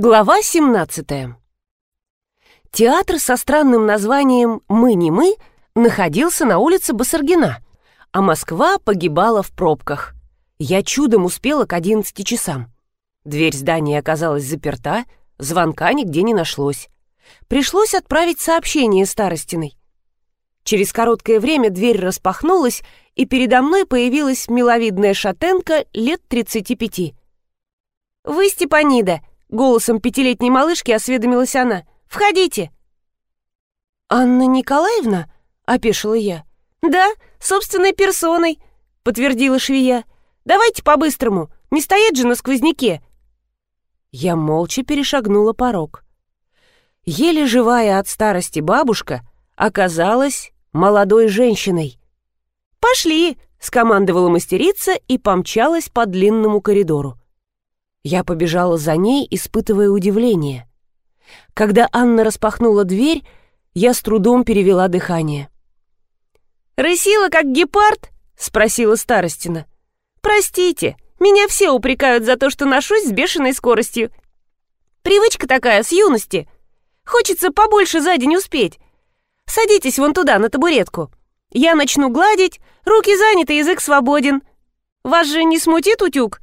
Глава 17. Театр со странным названием «Мы не мы» находился на улице Басаргина, а Москва погибала в пробках. Я чудом успела к 11 часам. Дверь здания оказалась заперта, звонка нигде не нашлось. Пришлось отправить сообщение Старостиной. Через короткое время дверь распахнулась, и передо мной появилась миловидная шатенка лет 35. «Вы Степанида», Голосом пятилетней малышки осведомилась она. «Входите!» «Анна Николаевна?» — опешила я. «Да, собственной персоной», — подтвердила швея. «Давайте по-быстрому, не стоять же на сквозняке». Я молча перешагнула порог. Еле живая от старости бабушка оказалась молодой женщиной. «Пошли!» — скомандовала мастерица и помчалась по длинному коридору. Я побежала за ней, испытывая удивление. Когда Анна распахнула дверь, я с трудом перевела дыхание. «Рысила, как гепард?» — спросила Старостина. «Простите, меня все упрекают за то, что ношусь с бешеной скоростью. Привычка такая, с юности. Хочется побольше за день успеть. Садитесь вон туда, на табуретку. Я начну гладить, руки заняты, язык свободен. Вас же не смутит утюг?»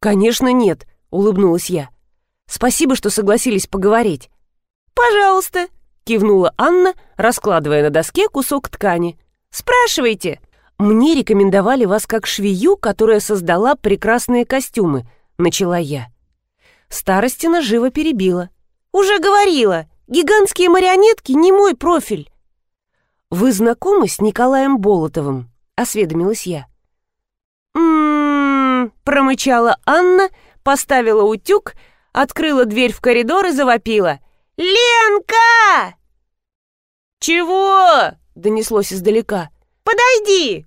«Конечно нет», — улыбнулась я. «Спасибо, что согласились поговорить». «Пожалуйста», — кивнула Анна, раскладывая на доске кусок ткани. «Спрашивайте». «Мне рекомендовали вас как швею, которая создала прекрасные костюмы», — начала я. Старостина живо перебила. «Уже говорила, гигантские марионетки не мой профиль». «Вы знакомы с Николаем Болотовым?» — осведомилась я. Промычала Анна, поставила утюг, открыла дверь в коридор и завопила. «Ленка!» «Чего?» — донеслось издалека. «Подойди!»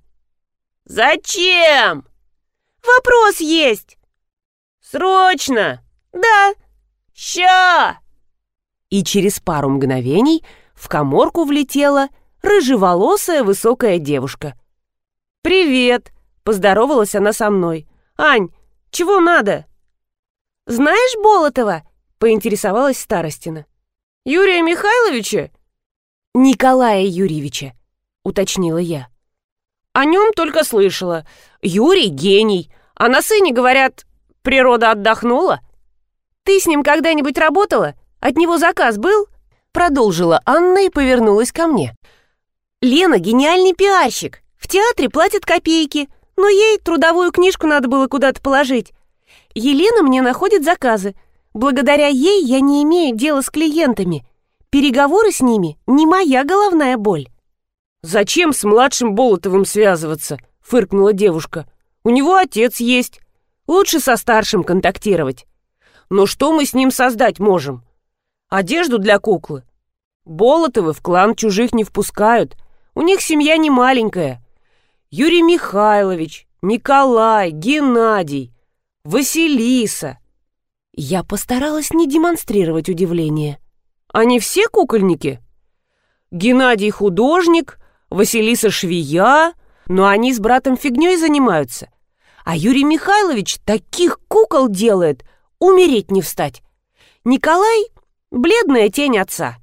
«Зачем?» «Вопрос есть!» «Срочно!» «Да!» «Ща!» И через пару мгновений в коморку влетела рыжеволосая высокая девушка. «Привет!» Поздоровалась она со мной. «Ань, чего надо?» «Знаешь Болотова?» — поинтересовалась Старостина. «Юрия Михайловича?» «Николая Юрьевича», — уточнила я. «О нем только слышала. Юрий — гений, а на сыне, говорят, природа отдохнула». «Ты с ним когда-нибудь работала? От него заказ был?» Продолжила Анна и повернулась ко мне. «Лена — гениальный пиарщик. В театре платят копейки, но ей трудовую книжку надо было куда-то положить. Елена мне находит заказы. Благодаря ей я не имею дела с клиентами. Переговоры с ними не моя головная боль. «Зачем с младшим Болотовым связываться?» — фыркнула девушка. «У него отец есть. Лучше со старшим контактировать. Но что мы с ним создать можем? Одежду для куклы? Болотовы в клан чужих не впускают. У них семья не маленькая. Юрий Михайлович, Николай, Геннадий, Василиса. Я постаралась не демонстрировать удивление. Они все кукольники? Геннадий художник, Василиса швея, но они с братом фигней занимаются. А Юрий Михайлович таких кукол делает, умереть не встать. Николай — бледная тень отца.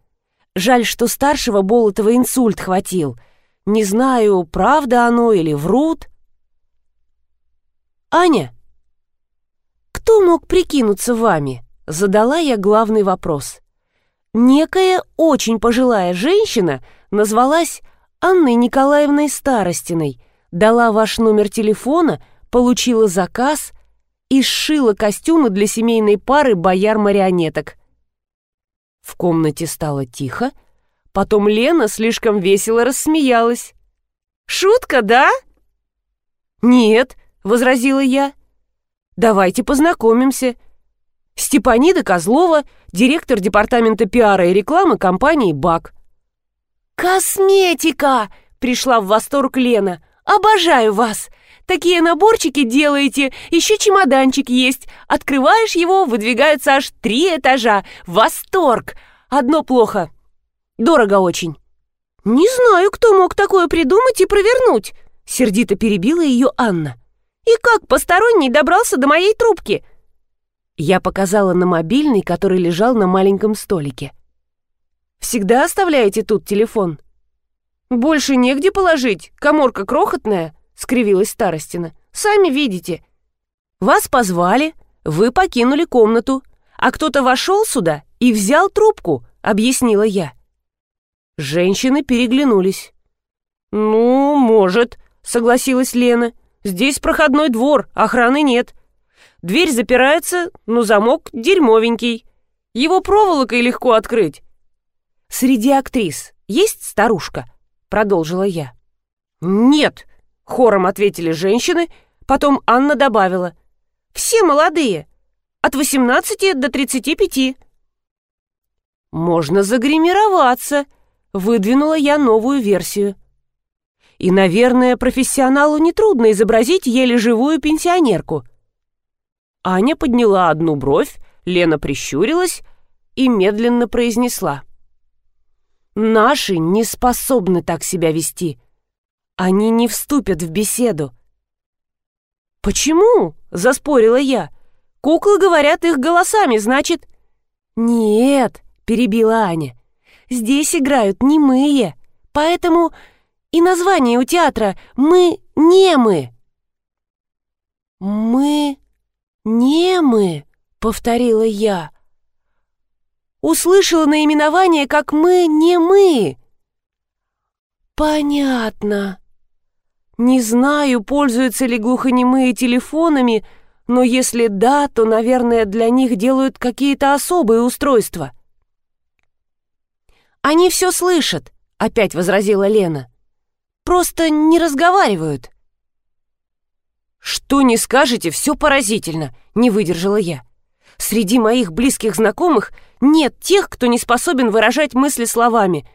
Жаль, что старшего Болотова инсульт хватил — не знаю, правда оно или врут. Аня, кто мог прикинуться вами? Задала я главный вопрос. Некая очень пожилая женщина назвалась Анной Николаевной Старостиной, дала ваш номер телефона, получила заказ и сшила костюмы для семейной пары бояр-марионеток. В комнате стало тихо, Потом Лена слишком весело рассмеялась. «Шутка, да?» «Нет», — возразила я. «Давайте познакомимся. Степанида Козлова, директор департамента пиара и рекламы компании «БАК». «Косметика!» — пришла в восторг Лена. «Обожаю вас! Такие наборчики делаете, еще чемоданчик есть. Открываешь его, выдвигаются аж три этажа. Восторг! Одно плохо. Дорого очень». «Не знаю, кто мог такое придумать и провернуть», — сердито перебила ее Анна. «И как посторонний добрался до моей трубки?» Я показала на мобильный, который лежал на маленьком столике. «Всегда оставляете тут телефон?» «Больше негде положить, коморка крохотная», — скривилась Старостина. «Сами видите. Вас позвали, вы покинули комнату, а кто-то вошел сюда и взял трубку», — объяснила я. Женщины переглянулись. «Ну, может», — согласилась Лена. «Здесь проходной двор, охраны нет. Дверь запирается, но замок дерьмовенький. Его проволокой легко открыть. Среди актрис есть старушка? Продолжила я. Нет, хором ответили женщины, потом Анна добавила. Все молодые, от 18 до 35. Можно загримироваться, выдвинула я новую версию. И, наверное, профессионалу нетрудно изобразить еле живую пенсионерку — Аня подняла одну бровь, Лена прищурилась и медленно произнесла. «Наши не способны так себя вести. Они не вступят в беседу». «Почему?» — заспорила я. «Куклы говорят их голосами, значит...» «Нет», — перебила Аня, — «здесь играют немые, поэтому и название у театра «Мы не мы». «Мы «Не мы», — повторила я. Услышала наименование, как «мы не мы». «Понятно. Не знаю, пользуются ли глухонемые телефонами, но если да, то, наверное, для них делают какие-то особые устройства». «Они все слышат», — опять возразила Лена. «Просто не разговаривают». «Что не скажете, все поразительно», — не выдержала я. «Среди моих близких знакомых нет тех, кто не способен выражать мысли словами.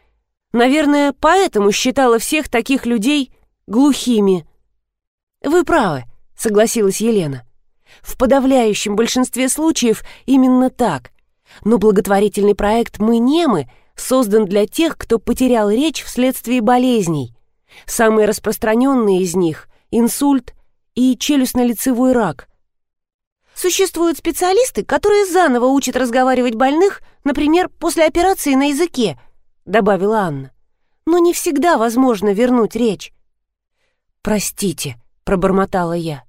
Наверное, поэтому считала всех таких людей глухими». «Вы правы», — согласилась Елена. «В подавляющем большинстве случаев именно так. Но благотворительный проект «Мы немы» создан для тех, кто потерял речь вследствие болезней. Самые распространенные из них — инсульт, и челюстно-лицевой рак. Существуют специалисты, которые заново учат разговаривать больных, например, после операции на языке, добавила Анна. Но не всегда возможно вернуть речь. Простите, пробормотала я.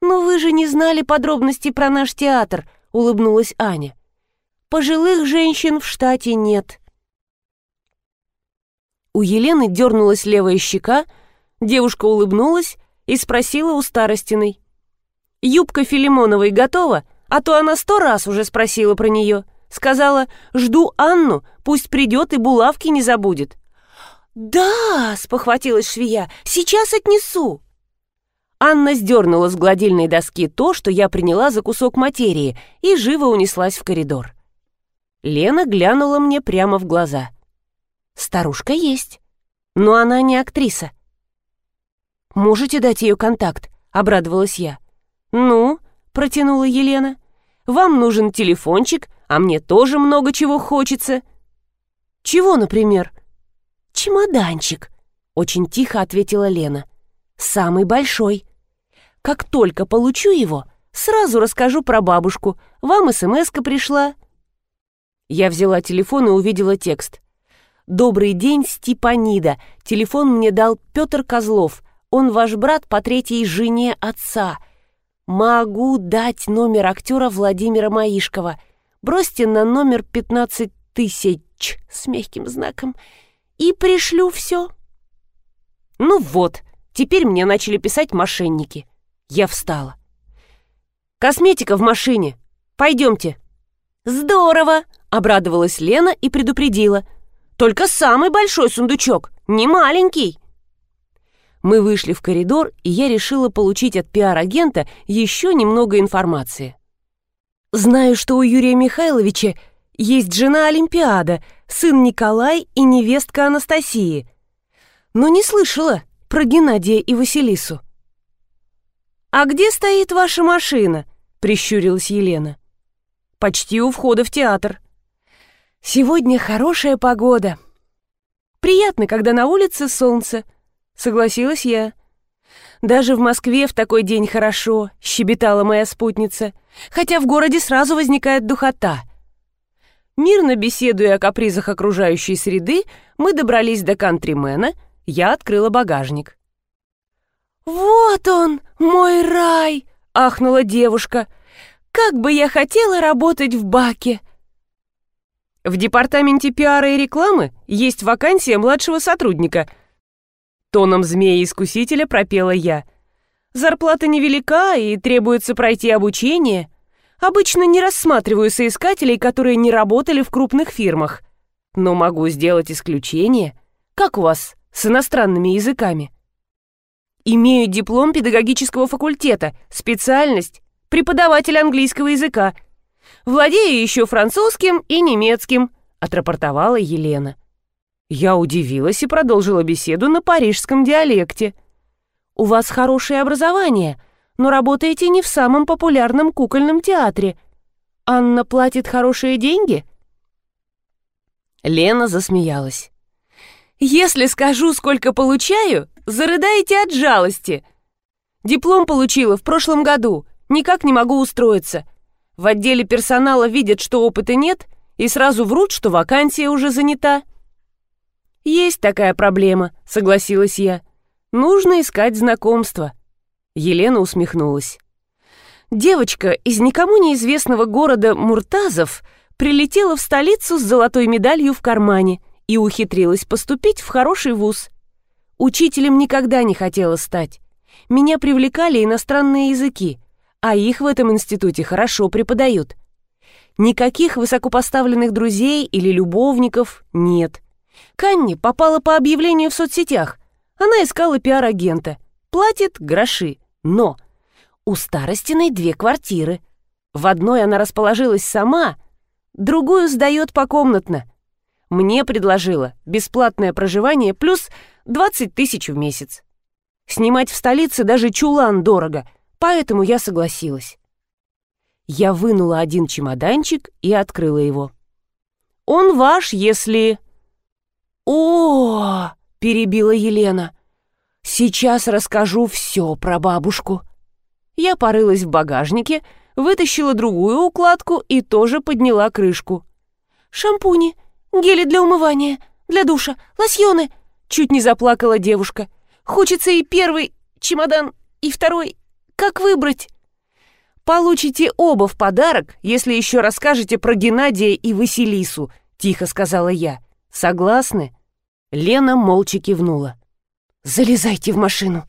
Но вы же не знали подробностей про наш театр, улыбнулась Аня. Пожилых женщин в штате нет. У Елены дернулась левая щека, девушка улыбнулась и спросила у Старостиной. «Юбка Филимоновой готова? А то она сто раз уже спросила про нее. Сказала, жду Анну, пусть придет и булавки не забудет». «Да!» — спохватилась швея. «Сейчас отнесу!» Анна сдернула с гладильной доски то, что я приняла за кусок материи, и живо унеслась в коридор. Лена глянула мне прямо в глаза. «Старушка есть, но она не актриса. «Можете дать ее контакт?» — обрадовалась я. «Ну?» — протянула Елена. «Вам нужен телефончик, а мне тоже много чего хочется». «Чего, например?» «Чемоданчик», — очень тихо ответила Лена. «Самый большой. Как только получу его, сразу расскажу про бабушку. Вам смс пришла». Я взяла телефон и увидела текст. «Добрый день, Степанида. Телефон мне дал Петр Козлов. Он ваш брат по третьей жене отца. Могу дать номер актера Владимира Маишкова. Бросьте на номер 15 тысяч с мягким знаком и пришлю все. Ну вот, теперь мне начали писать мошенники. Я встала. Косметика в машине. Пойдемте. Здорово, обрадовалась Лена и предупредила. Только самый большой сундучок, не маленький. Мы вышли в коридор, и я решила получить от пиар-агента еще немного информации. Знаю, что у Юрия Михайловича есть жена Олимпиада, сын Николай и невестка Анастасии. Но не слышала про Геннадия и Василису. «А где стоит ваша машина?» — прищурилась Елена. «Почти у входа в театр». «Сегодня хорошая погода. Приятно, когда на улице солнце», Согласилась я. «Даже в Москве в такой день хорошо», — щебетала моя спутница, «хотя в городе сразу возникает духота». Мирно беседуя о капризах окружающей среды, мы добрались до кантримена, я открыла багажник. «Вот он, мой рай!» — ахнула девушка. «Как бы я хотела работать в баке!» В департаменте пиара и рекламы есть вакансия младшего сотрудника. Тоном змеи-искусителя пропела я. Зарплата невелика и требуется пройти обучение. Обычно не рассматриваю соискателей, которые не работали в крупных фирмах. Но могу сделать исключение. Как у вас с иностранными языками? Имею диплом педагогического факультета, специальность – преподаватель английского языка. Владею еще французским и немецким», – отрапортовала Елена. Я удивилась и продолжила беседу на парижском диалекте. «У вас хорошее образование, но работаете не в самом популярном кукольном театре. Анна платит хорошие деньги?» Лена засмеялась. «Если скажу, сколько получаю, зарыдаете от жалости. Диплом получила в прошлом году, никак не могу устроиться. В отделе персонала видят, что опыта нет, и сразу врут, что вакансия уже занята. «Есть такая проблема», — согласилась я. «Нужно искать знакомства». Елена усмехнулась. Девочка из никому неизвестного города Муртазов прилетела в столицу с золотой медалью в кармане и ухитрилась поступить в хороший вуз. Учителем никогда не хотела стать. Меня привлекали иностранные языки, а их в этом институте хорошо преподают. Никаких высокопоставленных друзей или любовников нет. Канни попала по объявлению в соцсетях. Она искала пиар-агента. Платит гроши. Но у Старостиной две квартиры. В одной она расположилась сама, другую сдает покомнатно. Мне предложила бесплатное проживание плюс 20 тысяч в месяц. Снимать в столице даже чулан дорого, поэтому я согласилась. Я вынула один чемоданчик и открыла его. «Он ваш, если...» «О!» — перебила Елена. «Сейчас расскажу все про бабушку». Я порылась в багажнике, вытащила другую укладку и тоже подняла крышку. «Шампуни, гели для умывания, для душа, лосьоны!» Чуть не заплакала девушка. «Хочется и первый чемодан, и второй. Как выбрать?» «Получите оба в подарок, если еще расскажете про Геннадия и Василису», — тихо сказала я. «Согласны?» Лена молча кивнула. «Залезайте в машину»,